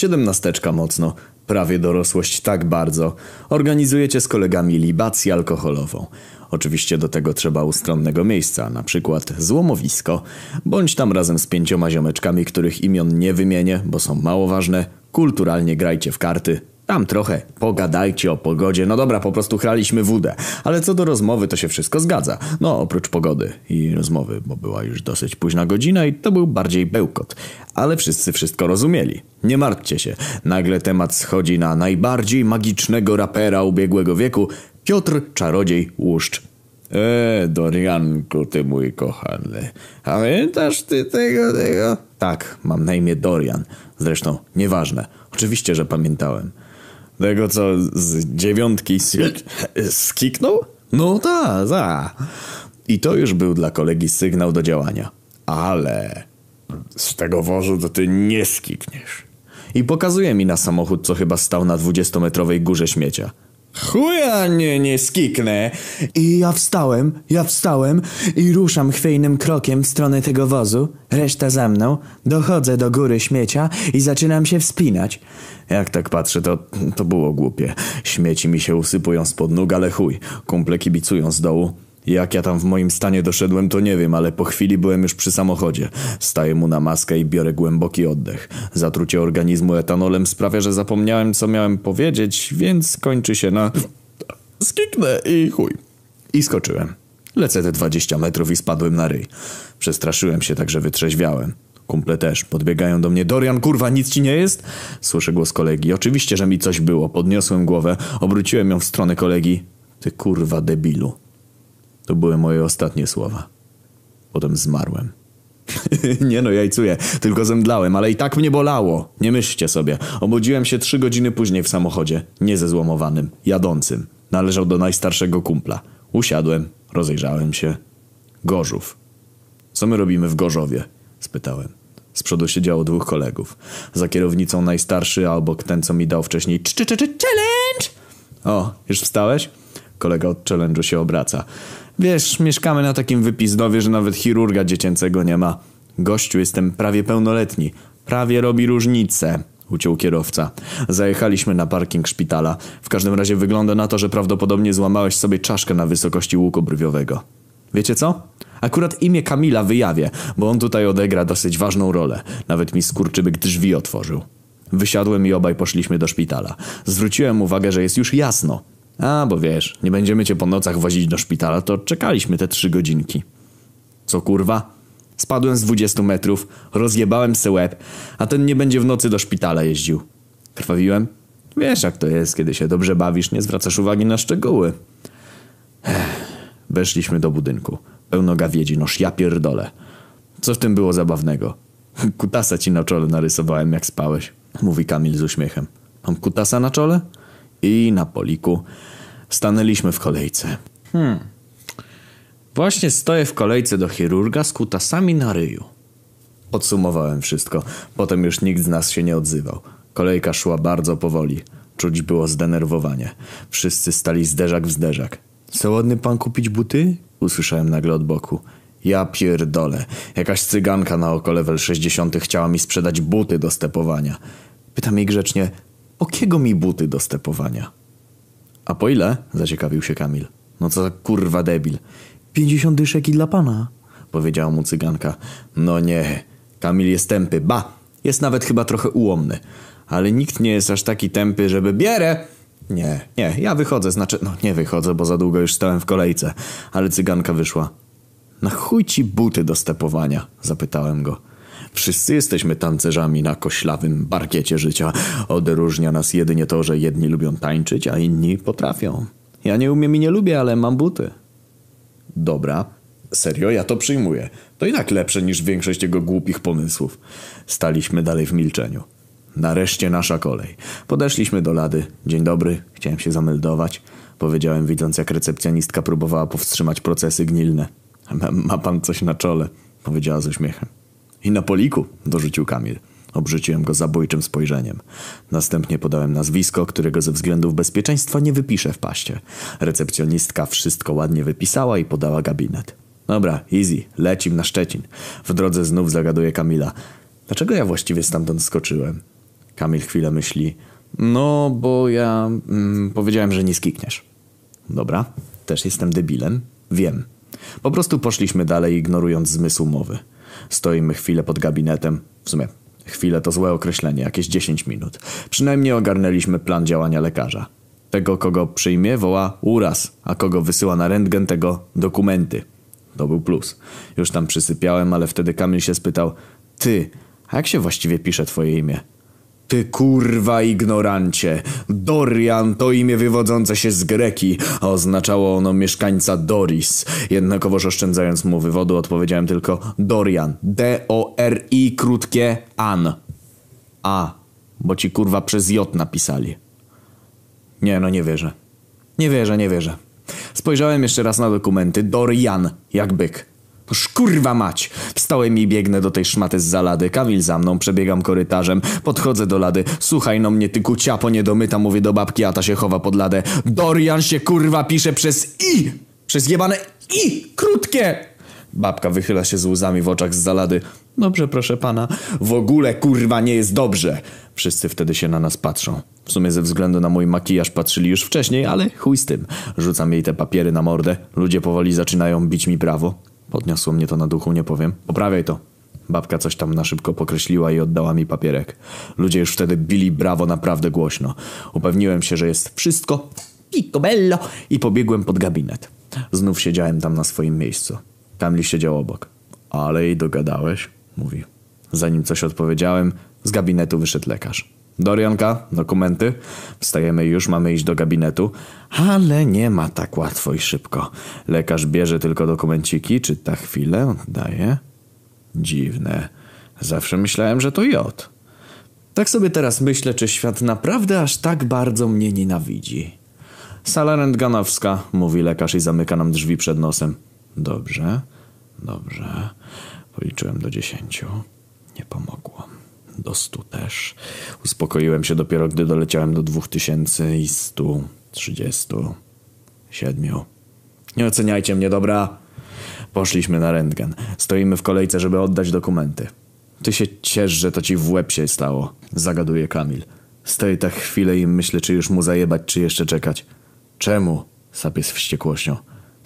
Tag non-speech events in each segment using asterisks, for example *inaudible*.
Siedemnasteczka mocno. Prawie dorosłość tak bardzo. Organizujecie z kolegami libację alkoholową. Oczywiście do tego trzeba ustronnego miejsca, na przykład złomowisko, bądź tam razem z pięcioma ziomeczkami, których imion nie wymienię, bo są mało ważne. Kulturalnie grajcie w karty, tam trochę pogadajcie o pogodzie. No dobra, po prostu chraliśmy wódę. Ale co do rozmowy, to się wszystko zgadza. No, oprócz pogody i rozmowy, bo była już dosyć późna godzina i to był bardziej bełkot. Ale wszyscy wszystko rozumieli. Nie martwcie się. Nagle temat schodzi na najbardziej magicznego rapera ubiegłego wieku, Piotr Czarodziej Łuszcz. Eee, Dorianku, ty mój kochany. Pamiętasz ty tego, tego? Tak, mam na imię Dorian. Zresztą, nieważne. Oczywiście, że pamiętałem. Tego, co z dziewiątki skiknął? No ta, za. I to już był dla kolegi sygnał do działania. Ale z tego wozu to ty nie skikniesz. I pokazuje mi na samochód, co chyba stał na dwudziestometrowej górze śmiecia. Chuja nie, nie skiknę. I ja wstałem, ja wstałem i ruszam chwiejnym krokiem w stronę tego wozu, reszta za mną, dochodzę do góry śmiecia i zaczynam się wspinać. Jak tak patrzę, to, to było głupie. Śmieci mi się usypują spod nóg, ale chuj, kumple kibicują z dołu. Jak ja tam w moim stanie doszedłem, to nie wiem, ale po chwili byłem już przy samochodzie. Staję mu na maskę i biorę głęboki oddech. Zatrucie organizmu etanolem sprawia, że zapomniałem, co miałem powiedzieć, więc kończy się na... Skiknę i chuj. I skoczyłem. Lecę te 20 metrów i spadłem na ryj. Przestraszyłem się, także wytrzeźwiałem. Kumple też. Podbiegają do mnie. Dorian, kurwa, nic ci nie jest? Słyszę głos kolegi. Oczywiście, że mi coś było. Podniosłem głowę, obróciłem ją w stronę kolegi. Ty kurwa debilu. To były moje ostatnie słowa. Potem zmarłem. *laughs* nie no, jajcuję, tylko zemdlałem, ale i tak mnie bolało. Nie myślcie sobie. Obudziłem się trzy godziny później w samochodzie. Nie ze złomowanym, jadącym. Należał do najstarszego kumpla. Usiadłem, rozejrzałem się. Gorzów. Co my robimy w Gorzowie? Spytałem. Z przodu siedziało dwóch kolegów. Za kierownicą najstarszy, a obok ten, co mi dał wcześniej challenge! O, już wstałeś? Kolega od challenge'u się obraca. Wiesz, mieszkamy na takim wypizdowie, że nawet chirurga dziecięcego nie ma. Gościu, jestem prawie pełnoletni. Prawie robi różnicę. Uciął kierowca. Zajechaliśmy na parking szpitala. W każdym razie wygląda na to, że prawdopodobnie złamałeś sobie czaszkę na wysokości łuku brwiowego. Wiecie co? Akurat imię Kamila wyjawię, bo on tutaj odegra dosyć ważną rolę. Nawet mi skurczybyk drzwi otworzył. Wysiadłem i obaj poszliśmy do szpitala. Zwróciłem uwagę, że jest już jasno. A, bo wiesz, nie będziemy cię po nocach wozić do szpitala, to czekaliśmy te trzy godzinki. Co kurwa? Spadłem z 20 metrów, rozjebałem se łeb, a ten nie będzie w nocy do szpitala jeździł. Krwawiłem? Wiesz jak to jest, kiedy się dobrze bawisz, nie zwracasz uwagi na szczegóły. Ech. Weszliśmy do budynku. Pełno gawiedzi, noż ja pierdolę. Co w tym było zabawnego? Kutasa ci na czole narysowałem, jak spałeś, mówi Kamil z uśmiechem. Mam kutasa na czole? I na poliku. Stanęliśmy w kolejce. Hmm. Właśnie stoję w kolejce do chirurga z kutasami na ryju. Podsumowałem wszystko. Potem już nikt z nas się nie odzywał. Kolejka szła bardzo powoli. Czuć było zdenerwowanie. Wszyscy stali zderzak w zderzak. Co ładny pan kupić buty? Usłyszałem nagle od boku. Ja pierdolę. Jakaś cyganka na oko level 60 chciała mi sprzedać buty do stepowania. Pytam jej grzecznie, o kiego mi buty do stepowania? A po ile? Zaciekawił się Kamil. No co za kurwa debil. Pięćdziesiąt dyszek i dla pana. Powiedziała mu cyganka. No nie. Kamil jest tępy. Ba! Jest nawet chyba trochę ułomny. Ale nikt nie jest aż taki tępy, żeby bierę! Nie, nie, ja wychodzę, znaczy, no nie wychodzę, bo za długo już stałem w kolejce, ale cyganka wyszła. Na chuj ci buty do stepowania? Zapytałem go. Wszyscy jesteśmy tancerzami na koślawym barkiecie życia. Odróżnia nas jedynie to, że jedni lubią tańczyć, a inni potrafią. Ja nie umiem i nie lubię, ale mam buty. Dobra, serio, ja to przyjmuję. To i tak lepsze niż większość jego głupich pomysłów. Staliśmy dalej w milczeniu. Nareszcie nasza kolej. Podeszliśmy do lady. Dzień dobry, chciałem się zameldować. Powiedziałem, widząc jak recepcjonistka próbowała powstrzymać procesy gnilne. Ma pan coś na czole, powiedziała z uśmiechem. I na poliku, dorzucił Kamil. Obrzuciłem go zabójczym spojrzeniem. Następnie podałem nazwisko, którego ze względów bezpieczeństwa nie wypiszę w paście. Recepcjonistka wszystko ładnie wypisała i podała gabinet. Dobra, easy, lecim na Szczecin. W drodze znów zagaduje Kamila. Dlaczego ja właściwie stamtąd skoczyłem? Kamil chwilę myśli. No, bo ja mm, powiedziałem, że nie skikniesz. Dobra, też jestem debilem. Wiem. Po prostu poszliśmy dalej, ignorując zmysł mowy. Stoimy chwilę pod gabinetem. W sumie, chwilę to złe określenie, jakieś 10 minut. Przynajmniej ogarnęliśmy plan działania lekarza. Tego, kogo przyjmie, woła uraz, a kogo wysyła na rentgen, tego dokumenty. To był plus. Już tam przysypiałem, ale wtedy Kamil się spytał Ty, a jak się właściwie pisze twoje imię? Ty kurwa ignorancie. Dorian to imię wywodzące się z greki, a oznaczało ono mieszkańca Doris. Jednakowoż oszczędzając mu wywodu odpowiedziałem tylko Dorian. D-O-R-I krótkie An. A, bo ci kurwa przez J napisali. Nie, no nie wierzę. Nie wierzę, nie wierzę. Spojrzałem jeszcze raz na dokumenty. Dorian, jak byk. Toż kurwa mać! Wstałem i biegnę do tej szmaty z zalady. Kamil za mną, przebiegam korytarzem. Podchodzę do lady. Słuchaj no mnie, ty kuciapo niedomyta, mówię do babki, a ta się chowa pod ladę. Dorian się kurwa pisze przez I! Przez jebane I! Krótkie! Babka wychyla się z łzami w oczach z zalady. Dobrze, proszę pana. W ogóle kurwa nie jest dobrze. Wszyscy wtedy się na nas patrzą. W sumie ze względu na mój makijaż patrzyli już wcześniej, ale chuj z tym. Rzucam jej te papiery na mordę. Ludzie powoli zaczynają bić mi prawo. Podniosło mnie to na duchu, nie powiem. Poprawiaj to. Babka coś tam na szybko pokreśliła i oddała mi papierek. Ludzie już wtedy bili brawo naprawdę głośno. Upewniłem się, że jest wszystko picobello i pobiegłem pod gabinet. Znów siedziałem tam na swoim miejscu. Kamil siedział obok. Ale i dogadałeś? Mówi. Zanim coś odpowiedziałem, z gabinetu wyszedł lekarz. Dorianka, dokumenty. Wstajemy już, mamy iść do gabinetu. Ale nie ma tak łatwo i szybko. Lekarz bierze tylko dokumenciki, czyta chwilę, oddaje. Dziwne. Zawsze myślałem, że to J. Tak sobie teraz myślę, czy świat naprawdę aż tak bardzo mnie nienawidzi. Sala rentgenowska, mówi lekarz i zamyka nam drzwi przed nosem. Dobrze, dobrze. Policzyłem do dziesięciu. Nie pomogło. Do stu też. Uspokoiłem się dopiero, gdy doleciałem do dwóch tysięcy i stu trzydziestu siedmiu. Nie oceniajcie mnie, dobra? Poszliśmy na rentgen. Stoimy w kolejce, żeby oddać dokumenty. Ty się ciesz, że to ci w łeb się stało, zagaduje Kamil. Stoję tak chwilę i myślę, czy już mu zajebać, czy jeszcze czekać. Czemu? Sapie z wściekłością.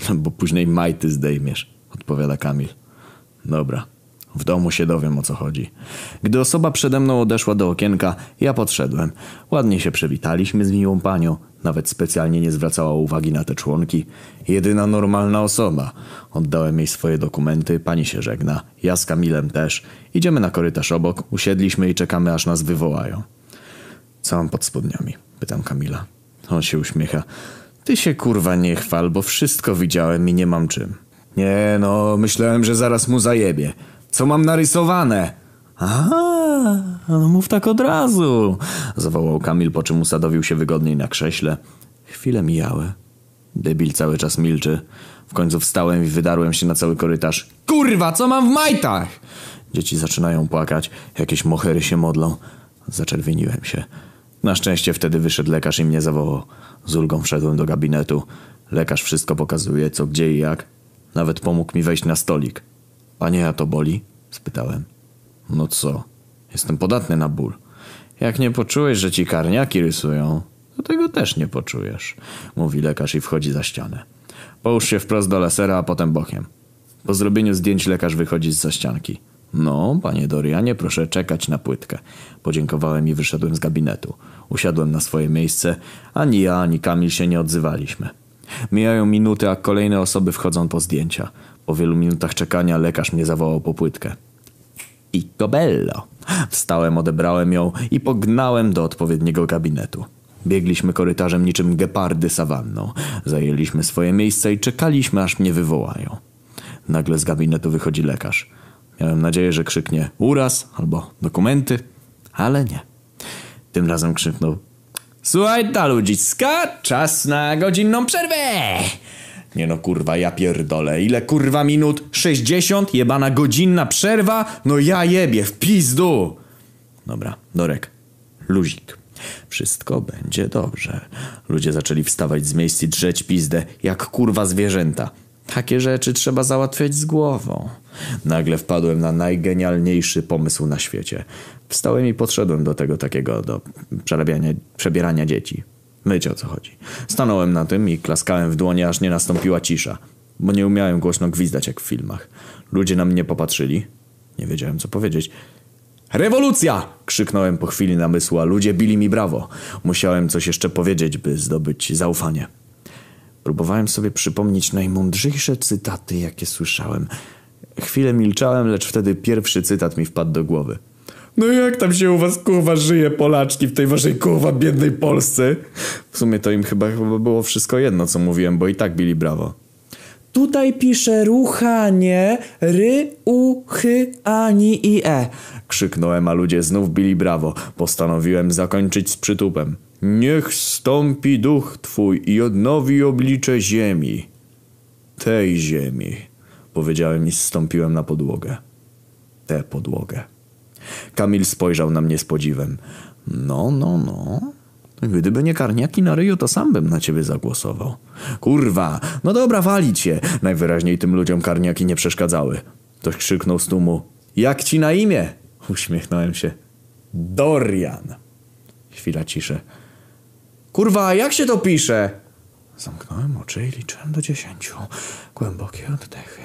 No, bo później majty zdejmiesz, odpowiada Kamil. Dobra. W domu się dowiem o co chodzi. Gdy osoba przede mną odeszła do okienka, ja podszedłem. Ładnie się przywitaliśmy z miłą panią. Nawet specjalnie nie zwracała uwagi na te członki. Jedyna normalna osoba. Oddałem jej swoje dokumenty, pani się żegna. Ja z Kamilem też. Idziemy na korytarz obok, usiedliśmy i czekamy aż nas wywołają. Co mam pod spodniami? Pytam Kamila. On się uśmiecha. Ty się kurwa nie chwal, bo wszystko widziałem i nie mam czym. Nie no, myślałem, że zaraz mu zajebie. Co mam narysowane? A, no mów tak od razu, zawołał Kamil, po czym usadowił się wygodniej na krześle. Chwile mijały. Debil cały czas milczy. W końcu wstałem i wydarłem się na cały korytarz. Kurwa, co mam w majtach? Dzieci zaczynają płakać, jakieś mohery się modlą. Zaczerwieniłem się. Na szczęście wtedy wyszedł lekarz i mnie zawołał. Z ulgą wszedłem do gabinetu. Lekarz wszystko pokazuje, co, gdzie i jak. Nawet pomógł mi wejść na stolik. Panie, a to boli? spytałem. No co? Jestem podatny na ból. Jak nie poczułeś, że ci karniaki rysują, to tego też nie poczujesz, mówi lekarz i wchodzi za ścianę. Połóż się wprost do lasera, a potem bokiem. Po zrobieniu zdjęć lekarz wychodzi z za ścianki. No, panie Dorianie, proszę czekać na płytkę. Podziękowałem i wyszedłem z gabinetu. Usiadłem na swoje miejsce. Ani ja, ani Kamil się nie odzywaliśmy. Mijają minuty, a kolejne osoby wchodzą po zdjęcia. Po wielu minutach czekania lekarz mnie zawołał po płytkę. Picobello. Wstałem, odebrałem ją i pognałem do odpowiedniego gabinetu. Biegliśmy korytarzem niczym gepardy sawanną. Zajęliśmy swoje miejsca i czekaliśmy, aż mnie wywołają. Nagle z gabinetu wychodzi lekarz. Miałem nadzieję, że krzyknie uraz albo dokumenty, ale nie. Tym razem krzyknął Słuchaj ta ludziska, czas na godzinną przerwę! Nie no kurwa, ja pierdolę. Ile kurwa minut? 60? Jebana godzinna przerwa? No ja jebie, w pizdu! Dobra, Dorek. Luzik. Wszystko będzie dobrze. Ludzie zaczęli wstawać z miejsc i drzeć pizdę, jak kurwa zwierzęta. Takie rzeczy trzeba załatwiać z głową. Nagle wpadłem na najgenialniejszy pomysł na świecie. Wstałem i podszedłem do tego takiego, do przerabiania, przebierania dzieci. Mycie o co chodzi. Stanąłem na tym i klaskałem w dłonie, aż nie nastąpiła cisza. Bo nie umiałem głośno gwizdać jak w filmach. Ludzie na mnie popatrzyli. Nie wiedziałem co powiedzieć. Rewolucja! krzyknąłem po chwili namysłu, a ludzie bili mi brawo. Musiałem coś jeszcze powiedzieć, by zdobyć zaufanie. Próbowałem sobie przypomnieć najmądrzejsze cytaty, jakie słyszałem. Chwilę milczałem, lecz wtedy pierwszy cytat mi wpadł do głowy. No jak tam się u was kurwa żyje Polaczki w tej waszej kurwa biednej Polsce? W sumie to im chyba, chyba było wszystko jedno co mówiłem, bo i tak bili brawo. Tutaj pisze ruchanie, ry, u, chy, ani i e. Krzyknąłem, a ludzie znów bili brawo. Postanowiłem zakończyć z przytupem. Niech stąpi duch twój i odnowi oblicze ziemi. Tej ziemi, powiedziałem i zstąpiłem na podłogę. Tę podłogę. Kamil spojrzał na mnie z podziwem. No, no, no. Gdyby nie karniaki na ryju, to sam bym na ciebie zagłosował. Kurwa, no dobra, walić się. Najwyraźniej tym ludziom karniaki nie przeszkadzały. Ktoś krzyknął z tłumu. Jak ci na imię? Uśmiechnąłem się. Dorian. Chwila ciszy. Kurwa, jak się to pisze? Zamknąłem oczy i liczyłem do dziesięciu. Głębokie oddechy.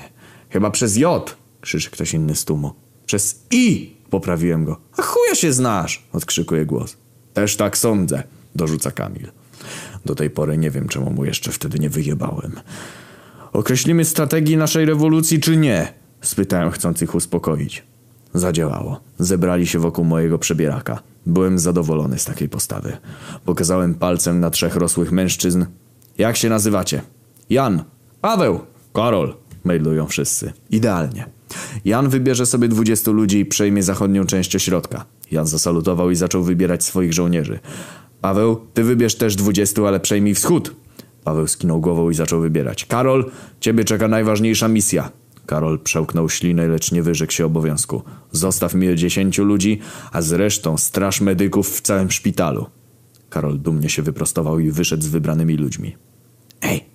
Chyba przez J, krzyczy ktoś inny z tłumu. Przez I, poprawiłem go. A chuja się znasz, odkrzykuje głos. Też tak sądzę, dorzuca Kamil. Do tej pory nie wiem, czemu mu jeszcze wtedy nie wyjebałem. Określimy strategię naszej rewolucji, czy nie? Spytałem, chcąc ich uspokoić. Zadziałało. Zebrali się wokół mojego przebieraka. Byłem zadowolony z takiej postawy. Pokazałem palcem na trzech rosłych mężczyzn. Jak się nazywacie? Jan. Paweł. Karol. Mailują wszyscy. Idealnie. Jan wybierze sobie dwudziestu ludzi i przejmie zachodnią część ośrodka. Jan zasalutował i zaczął wybierać swoich żołnierzy. Paweł, ty wybierz też dwudziestu, ale przejmij wschód. Paweł skinął głową i zaczął wybierać. Karol, ciebie czeka najważniejsza misja. Karol przełknął ślinę, lecz nie wyrzekł się obowiązku. Zostaw mi dziesięciu ludzi, a zresztą straż medyków w całym szpitalu. Karol dumnie się wyprostował i wyszedł z wybranymi ludźmi. Ej!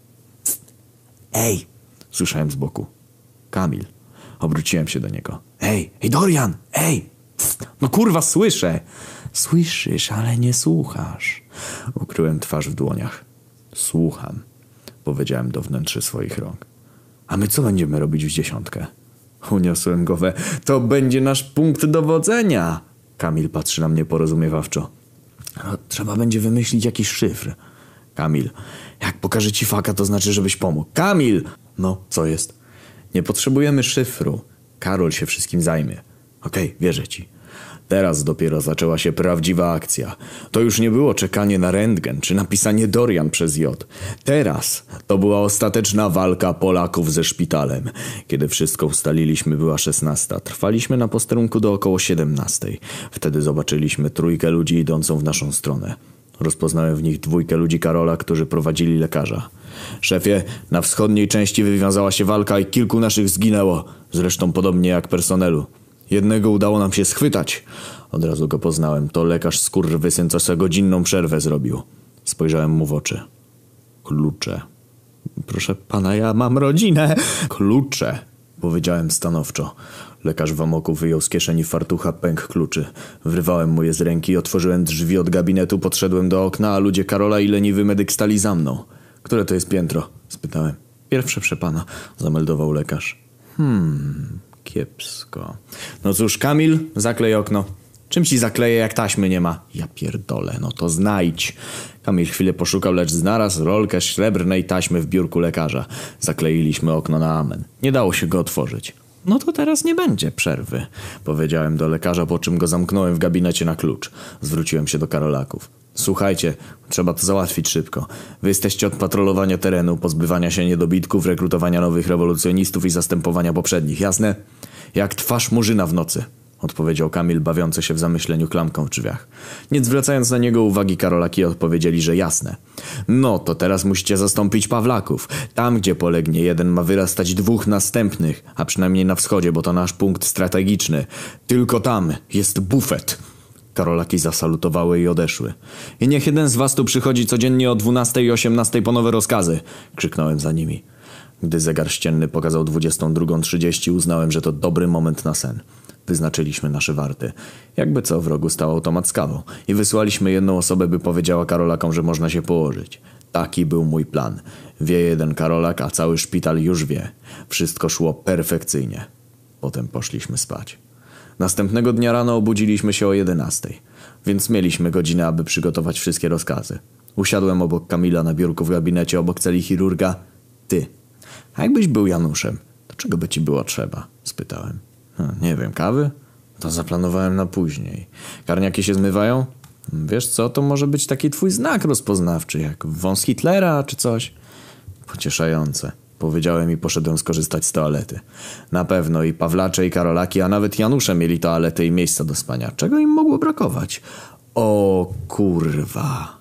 Ej! Słyszałem z boku. Kamil. Obróciłem się do niego. Ej! Ej, Dorian! Ej! No kurwa, słyszę! Słyszysz, ale nie słuchasz. Ukryłem twarz w dłoniach. Słucham, powiedziałem do wnętrzy swoich rąk. A my co będziemy robić w dziesiątkę? Uniosłem głowę. To będzie nasz punkt dowodzenia. Kamil patrzy na mnie porozumiewawczo. No, trzeba będzie wymyślić jakiś szyfr. Kamil. Jak pokażę ci faka, to znaczy, żebyś pomógł. Kamil! No, co jest? Nie potrzebujemy szyfru. Karol się wszystkim zajmie. Okej, okay, wierzę ci. Teraz dopiero zaczęła się prawdziwa akcja. To już nie było czekanie na rentgen czy napisanie Dorian przez J. Teraz to była ostateczna walka Polaków ze szpitalem. Kiedy wszystko ustaliliśmy, była szesnasta. Trwaliśmy na posterunku do około siedemnastej. Wtedy zobaczyliśmy trójkę ludzi idącą w naszą stronę. Rozpoznałem w nich dwójkę ludzi Karola, którzy prowadzili lekarza. Szefie, na wschodniej części wywiązała się walka i kilku naszych zginęło. Zresztą podobnie jak personelu. Jednego udało nam się schwytać. Od razu go poznałem. To lekarz skurwysyn, co sobie godzinną przerwę zrobił. Spojrzałem mu w oczy. Klucze. Proszę pana, ja mam rodzinę. Klucze, powiedziałem stanowczo. Lekarz w amoku wyjął z kieszeni fartucha pęk kluczy. Wrywałem mu je z ręki, otworzyłem drzwi od gabinetu, podszedłem do okna, a ludzie Karola i leniwy medyk stali za mną. Które to jest piętro? spytałem. Pierwsze przepana, zameldował lekarz. Hmm, kiepsko. No cóż, Kamil, zaklej okno. Czym ci zakleję, jak taśmy nie ma? Ja pierdolę, no to znajdź. Kamil chwilę poszukał, lecz znalazł rolkę srebrnej taśmy w biurku lekarza. Zakleiliśmy okno na amen. Nie dało się go otworzyć. No to teraz nie będzie przerwy, powiedziałem do lekarza, po czym go zamknąłem w gabinecie na klucz. Zwróciłem się do Karolaków. Słuchajcie, trzeba to załatwić szybko. Wy jesteście od patrolowania terenu, pozbywania się niedobitków, rekrutowania nowych rewolucjonistów i zastępowania poprzednich, jasne? Jak twarz murzyna w nocy odpowiedział Kamil, bawiący się w zamyśleniu klamką w drzwiach. Nie zwracając na niego uwagi, Karolaki odpowiedzieli, że jasne. No, to teraz musicie zastąpić Pawlaków. Tam, gdzie polegnie jeden, ma wyrastać dwóch następnych, a przynajmniej na wschodzie, bo to nasz punkt strategiczny. Tylko tam jest bufet. Karolaki zasalutowały i odeszły. I niech jeden z was tu przychodzi codziennie o 12 i 18 po nowe rozkazy, krzyknąłem za nimi. Gdy zegar ścienny pokazał 22.30 uznałem, że to dobry moment na sen. Wyznaczyliśmy nasze warty. Jakby co, w rogu stał automat z kawą i wysłaliśmy jedną osobę, by powiedziała Karolakom, że można się położyć. Taki był mój plan. Wie jeden Karolak, a cały szpital już wie. Wszystko szło perfekcyjnie. Potem poszliśmy spać. Następnego dnia rano obudziliśmy się o 11, więc mieliśmy godzinę, aby przygotować wszystkie rozkazy. Usiadłem obok Kamila na biurku w gabinecie obok celi chirurga. Ty, a jakbyś był Januszem, to czego by ci było trzeba? spytałem. No, nie wiem, kawy? To zaplanowałem na później. Karniaki się zmywają? Wiesz co, to może być taki twój znak rozpoznawczy, jak wąs Hitlera czy coś. Pocieszające. Powiedziałem i poszedłem skorzystać z toalety. Na pewno i Pawlacze i Karolaki, a nawet Janusze mieli toaletę i miejsca do spania. Czego im mogło brakować? O kurwa.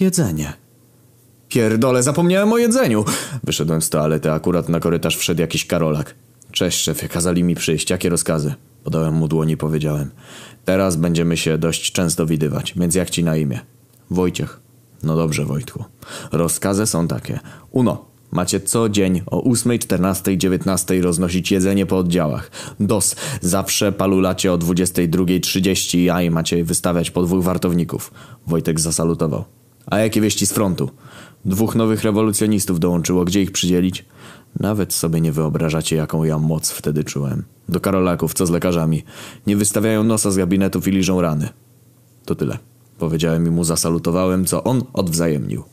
Jedzenie. Pierdole, zapomniałem o jedzeniu. Wyszedłem z toalety, akurat na korytarz wszedł jakiś Karolak. Cześć szefie, kazali mi przyjść. Jakie rozkazy? Podałem mu dłoni i powiedziałem. Teraz będziemy się dość często widywać, więc jak ci na imię? Wojciech. No dobrze, Wojtku. Rozkazy są takie. Uno. Macie co dzień o 8, 14, 19 roznosić jedzenie po oddziałach. DOS. Zawsze palulacie o 22.30 a i macie wystawiać po dwóch wartowników. Wojtek zasalutował. A jakie wieści z frontu? Dwóch nowych rewolucjonistów dołączyło. Gdzie ich przydzielić? Nawet sobie nie wyobrażacie, jaką ja moc wtedy czułem. Do Karolaków, co z lekarzami. Nie wystawiają nosa z gabinetów i liżą rany. To tyle. Powiedziałem i mu zasalutowałem, co on odwzajemnił.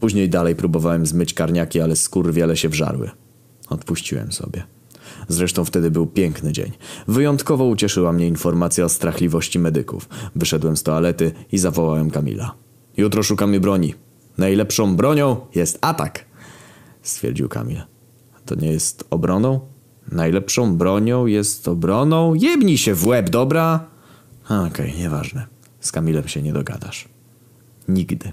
Później dalej próbowałem zmyć karniaki, ale skór wiele się wżarły. Odpuściłem sobie. Zresztą wtedy był piękny dzień. Wyjątkowo ucieszyła mnie informacja o strachliwości medyków. Wyszedłem z toalety i zawołałem Kamila. Jutro szukamy broni. Najlepszą bronią jest atak, stwierdził Kamil. To nie jest obroną? Najlepszą bronią jest obroną? Jebnij się w łeb, dobra? Okej, okay, nieważne. Z Kamilem się nie dogadasz. Nigdy.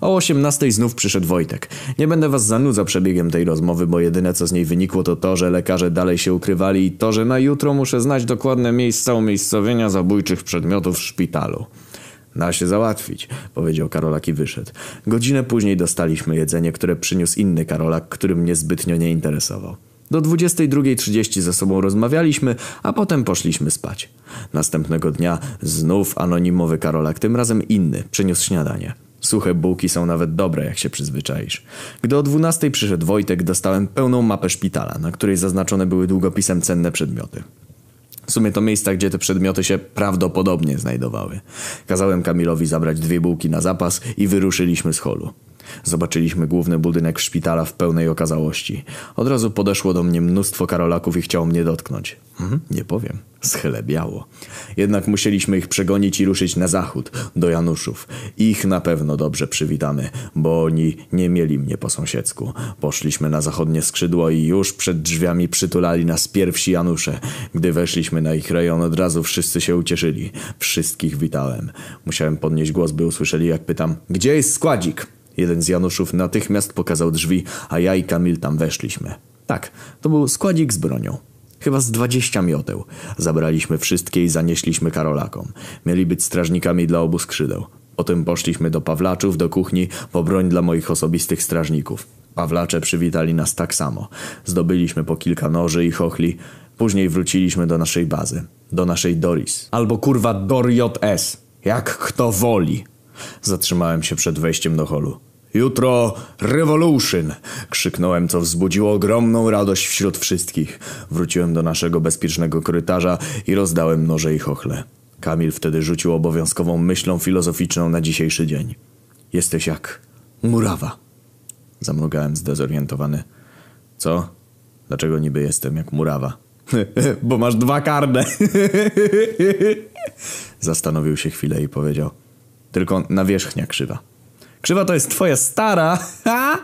O 18 znów przyszedł Wojtek. Nie będę was zanudzał przebiegiem tej rozmowy, bo jedyne co z niej wynikło to to, że lekarze dalej się ukrywali i to, że na jutro muszę znać dokładne miejsca umiejscowienia zabójczych przedmiotów w szpitalu. Da się załatwić, powiedział Karolak i wyszedł. Godzinę później dostaliśmy jedzenie, które przyniósł inny Karolak, który mnie zbytnio nie interesował. Do 22.30 ze sobą rozmawialiśmy, a potem poszliśmy spać. Następnego dnia znów anonimowy Karolak, tym razem inny, przyniósł śniadanie. Suche bułki są nawet dobre, jak się przyzwyczaisz. Gdy o 12 przyszedł Wojtek, dostałem pełną mapę szpitala, na której zaznaczone były długopisem cenne przedmioty. W sumie to miejsca, gdzie te przedmioty się prawdopodobnie znajdowały. Kazałem Kamilowi zabrać dwie bułki na zapas i wyruszyliśmy z holu. Zobaczyliśmy główny budynek szpitala w pełnej okazałości. Od razu podeszło do mnie mnóstwo karolaków i chciało mnie dotknąć. Mhm, nie powiem. Schlebiało. Jednak musieliśmy ich przegonić i ruszyć na zachód, do Januszów. Ich na pewno dobrze przywitamy, bo oni nie mieli mnie po sąsiedzku. Poszliśmy na zachodnie skrzydło i już przed drzwiami przytulali nas pierwsi Janusze. Gdy weszliśmy na ich rejon, od razu wszyscy się ucieszyli. Wszystkich witałem. Musiałem podnieść głos, by usłyszeli jak pytam, gdzie jest składzik? Jeden z Januszów natychmiast pokazał drzwi, a ja i Kamil tam weszliśmy. Tak, to był składzik z bronią. Chyba z dwadzieścia mioteł. Zabraliśmy wszystkie i zanieśliśmy Karolakom. Mieli być strażnikami dla obu skrzydeł. Potem poszliśmy do Pawlaczów, do kuchni, po broń dla moich osobistych strażników. Pawlacze przywitali nas tak samo. Zdobyliśmy po kilka noży i chochli. Później wróciliśmy do naszej bazy. Do naszej Doris. Albo kurwa Dor JS. Jak kto woli. Zatrzymałem się przed wejściem do holu. Jutro Revolution! Krzyknąłem, co wzbudziło ogromną radość wśród wszystkich. Wróciłem do naszego bezpiecznego korytarza i rozdałem noże i chochle. Kamil wtedy rzucił obowiązkową myślą filozoficzną na dzisiejszy dzień. Jesteś jak murawa. Zamrugałem zdezorientowany. Co? Dlaczego niby jestem jak murawa? *laughs* Bo masz dwa karne. *laughs* Zastanowił się chwilę i powiedział. Tylko nawierzchnia krzywa. Krzywa to jest twoja stara, *laughs* ha?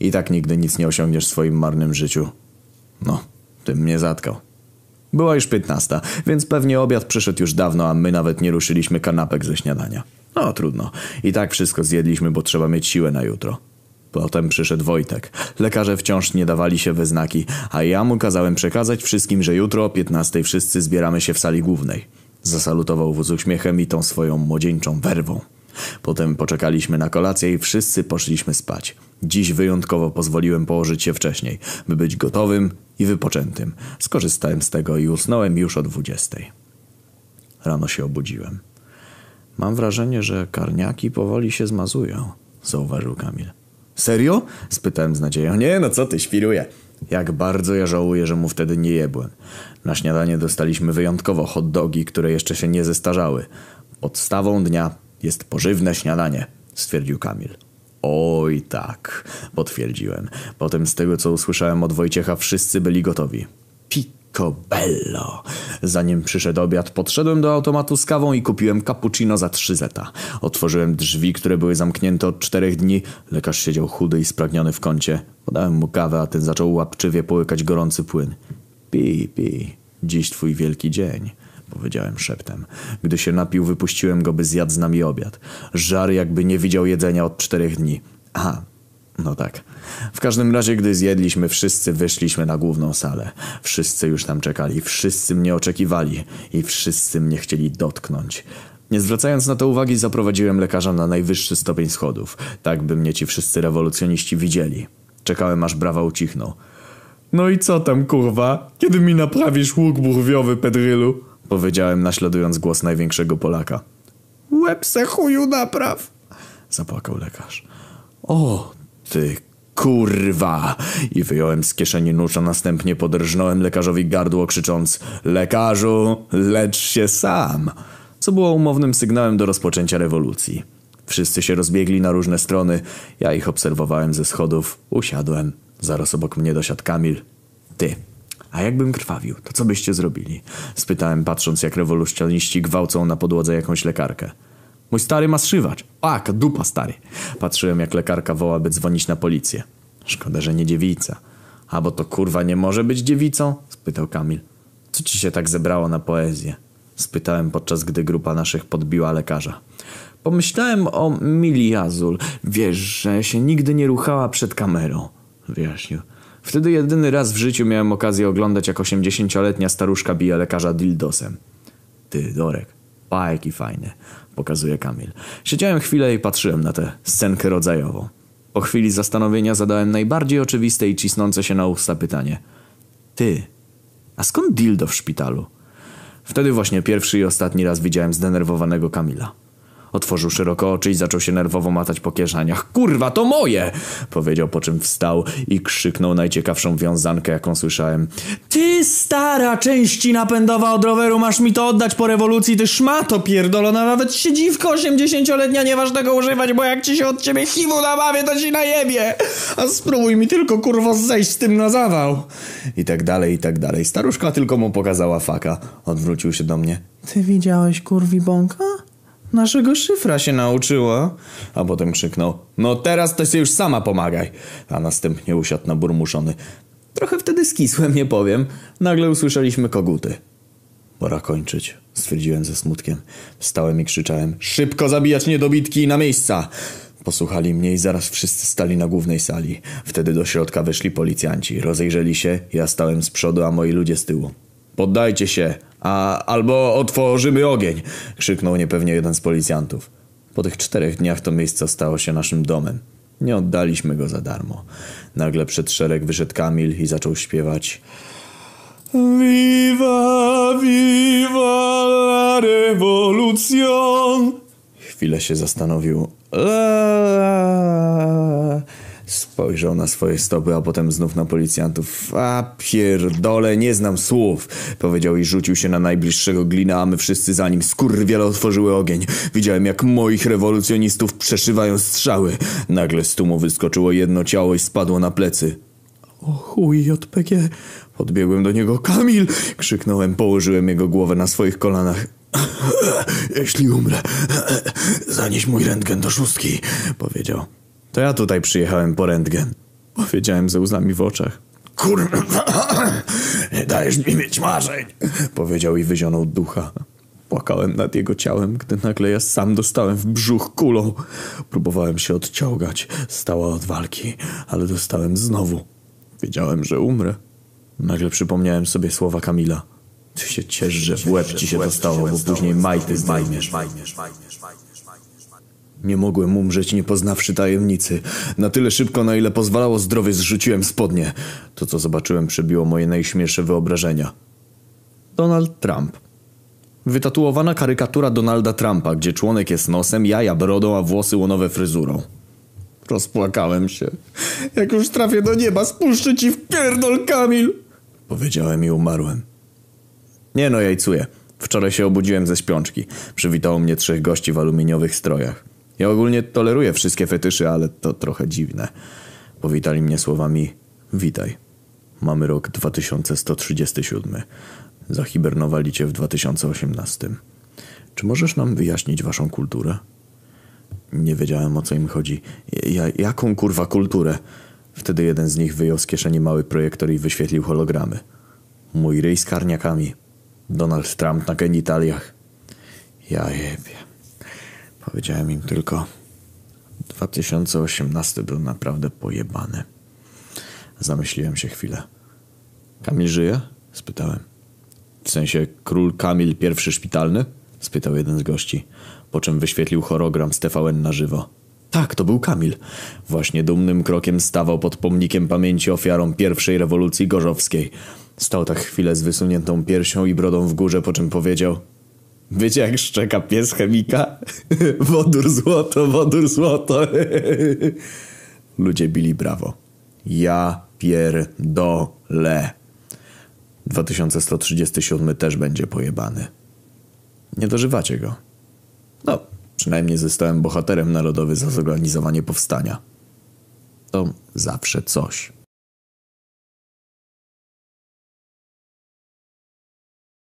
I tak nigdy nic nie osiągniesz w swoim marnym życiu. No, tym mnie zatkał. Była już piętnasta, więc pewnie obiad przyszedł już dawno, a my nawet nie ruszyliśmy kanapek ze śniadania. No, trudno. I tak wszystko zjedliśmy, bo trzeba mieć siłę na jutro. Potem przyszedł Wojtek. Lekarze wciąż nie dawali się we znaki, a ja mu kazałem przekazać wszystkim, że jutro o 15 wszyscy zbieramy się w sali głównej. Zasalutował z uśmiechem i tą swoją młodzieńczą werwą. Potem poczekaliśmy na kolację i wszyscy poszliśmy spać. Dziś wyjątkowo pozwoliłem położyć się wcześniej, by być gotowym i wypoczętym. Skorzystałem z tego i usnąłem już o dwudziestej. Rano się obudziłem. Mam wrażenie, że karniaki powoli się zmazują, zauważył Kamil. Serio? spytałem z nadzieją. Nie, no co ty, świruję. Jak bardzo ja żałuję, że mu wtedy nie jebłem. Na śniadanie dostaliśmy wyjątkowo hot dogi, które jeszcze się nie zestarzały. Podstawą dnia jest pożywne śniadanie, stwierdził Kamil. Oj tak, potwierdziłem. Potem z tego, co usłyszałem od Wojciecha, wszyscy byli gotowi. Picobello. Zanim przyszedł obiad, podszedłem do automatu z kawą i kupiłem cappuccino za 3 zeta. Otworzyłem drzwi, które były zamknięte od czterech dni. Lekarz siedział chudy i spragniony w kącie. Podałem mu kawę, a ten zaczął łapczywie połykać gorący płyn. Pi, pi, dziś twój wielki dzień powiedziałem szeptem. Gdy się napił, wypuściłem go, by zjadł z nami obiad. Żar jakby nie widział jedzenia od czterech dni. Aha, no tak. W każdym razie, gdy zjedliśmy, wszyscy wyszliśmy na główną salę. Wszyscy już tam czekali, wszyscy mnie oczekiwali i wszyscy mnie chcieli dotknąć. Nie zwracając na to uwagi, zaprowadziłem lekarza na najwyższy stopień schodów, tak by mnie ci wszyscy rewolucjoniści widzieli. Czekałem, aż brawa ucichnął. No i co tam, kurwa? Kiedy mi naprawisz łuk burwiowy, Pedrylu? Powiedziałem, naśladując głos największego Polaka. Łeb se chuju napraw! Zapłakał lekarz. O, ty kurwa! I wyjąłem z kieszeni nóż, a następnie podrżnąłem lekarzowi gardło, krzycząc Lekarzu, lecz się sam! Co było umownym sygnałem do rozpoczęcia rewolucji. Wszyscy się rozbiegli na różne strony. Ja ich obserwowałem ze schodów. Usiadłem. Zaraz obok mnie dosiadł Kamil. Ty, a jakbym krwawił, to co byście zrobili? Spytałem, patrząc jak rewolucjoniści gwałcą na podłodze jakąś lekarkę. Mój stary ma zszywacz. Pak, dupa stary. Patrzyłem jak lekarka woła, by dzwonić na policję. Szkoda, że nie dziewica. A bo to kurwa nie może być dziewicą? Spytał Kamil. Co ci się tak zebrało na poezję? Spytałem podczas gdy grupa naszych podbiła lekarza. Pomyślałem o Mili Azul. Wiesz, że się nigdy nie ruchała przed kamerą. Wyjaśnił. Wtedy jedyny raz w życiu miałem okazję oglądać jak osiemdziesięcioletnia staruszka bije lekarza dildosem. Ty, Dorek, pa jaki fajny, pokazuje Kamil. Siedziałem chwilę i patrzyłem na tę scenkę rodzajową. Po chwili zastanowienia zadałem najbardziej oczywiste i cisnące się na usta pytanie. Ty, a skąd dildo w szpitalu? Wtedy właśnie pierwszy i ostatni raz widziałem zdenerwowanego Kamila. Otworzył szeroko oczy i zaczął się nerwowo matać po kieszeniach. Kurwa, to moje! Powiedział, po czym wstał i krzyknął najciekawszą wiązankę, jaką słyszałem. Ty stara części napędowa od roweru, masz mi to oddać po rewolucji, ty szmato pierdolona, nawet dziwko osiemdziesięcioletnia nie masz tego używać, bo jak ci się od ciebie chiwu nabawię, to ci najebie! A spróbuj mi tylko, kurwo, zejść z tym na zawał! I tak dalej, i tak dalej. Staruszka tylko mu pokazała faka. Odwrócił się do mnie. Ty widziałeś kurwi bąka? Naszego szyfra się nauczyła. A potem krzyknął, no teraz to się już sama pomagaj. A następnie usiadł na burmuszony. Trochę wtedy skisłem, nie powiem. Nagle usłyszeliśmy koguty. Pora kończyć, stwierdziłem ze smutkiem. Wstałem i krzyczałem, szybko zabijać niedobitki na miejsca. Posłuchali mnie i zaraz wszyscy stali na głównej sali. Wtedy do środka weszli policjanci. Rozejrzeli się, ja stałem z przodu, a moi ludzie z tyłu. Poddajcie się, a albo otworzymy ogień, krzyknął niepewnie jeden z policjantów. Po tych czterech dniach to miejsce stało się naszym domem. Nie oddaliśmy go za darmo. Nagle przed szereg wyszedł Kamil i zaczął śpiewać Viva, viva la revolución Chwilę się zastanowił. La, Spojrzał na swoje stopy, a potem znów na policjantów. A pierdole, nie znam słów, powiedział i rzucił się na najbliższego glina, a my wszyscy za nim skurwiele otworzyły ogień. Widziałem, jak moich rewolucjonistów przeszywają strzały. Nagle z tłumu wyskoczyło jedno ciało i spadło na plecy. O chuj, JPG! Podbiegłem do niego. Kamil! Krzyknąłem, położyłem jego głowę na swoich kolanach. *coughs* Jeśli umrę, *coughs* zanieś mój rentgen do szóstki, powiedział. To ja tutaj przyjechałem po rentgen. Powiedziałem ze łzami w oczach. Kurwa, nie *clears throat* dajesz mi mieć marzeń, powiedział i wyzionął ducha. Płakałem nad jego ciałem, gdy nagle ja sam dostałem w brzuch kulą. Próbowałem się odciągać, stała od walki, ale dostałem znowu. Wiedziałem, że umrę. Nagle przypomniałem sobie słowa Kamila. Ty się ciesz, że w łeb ci się dostało, bo później majty zdejmiesz. Nie mogłem umrzeć, nie poznawszy tajemnicy. Na tyle szybko, na ile pozwalało zdrowie, zrzuciłem spodnie. To, co zobaczyłem, przebiło moje najśmielsze wyobrażenia. Donald Trump. Wytatuowana karykatura Donalda Trumpa, gdzie członek jest nosem, jaja brodą, a włosy łonowe fryzurą. Rozpłakałem się. Jak już trafię do nieba, spuszczę ci w pierdol, Kamil! Powiedziałem i umarłem. Nie no, jajcuję. Wczoraj się obudziłem ze śpiączki. Przywitało mnie trzech gości w aluminiowych strojach. Ja ogólnie toleruję wszystkie fetyszy, ale to trochę dziwne. Powitali mnie słowami Witaj. Mamy rok 2137. Zahibernowali cię w 2018. Czy możesz nam wyjaśnić waszą kulturę? Nie wiedziałem o co im chodzi. Ja, jaką kurwa kulturę? Wtedy jeden z nich wyjął z kieszeni mały projektor i wyświetlił hologramy. Mój ryj z karniakami. Donald Trump na genitaliach. Ja jebie. Powiedziałem im tylko 2018 był naprawdę pojebany. Zamyśliłem się chwilę. Kamil żyje? spytałem. W sensie król Kamil pierwszy szpitalny? spytał jeden z gości, po czym wyświetlił hologram z TVN na żywo. Tak, to był Kamil. Właśnie dumnym krokiem stawał pod pomnikiem pamięci ofiarom pierwszej rewolucji gorzowskiej. Stał tak chwilę z wysuniętą piersią i brodą w górze, po czym powiedział Wiecie jak szczeka pies chemika? *laughs* wodór złoto, wodór złoto. *laughs* Ludzie bili brawo. Ja pierdolę. 2137 też będzie pojebany. Nie dożywacie go. No, przynajmniej zostałem bohaterem narodowy za zorganizowanie powstania. To zawsze coś.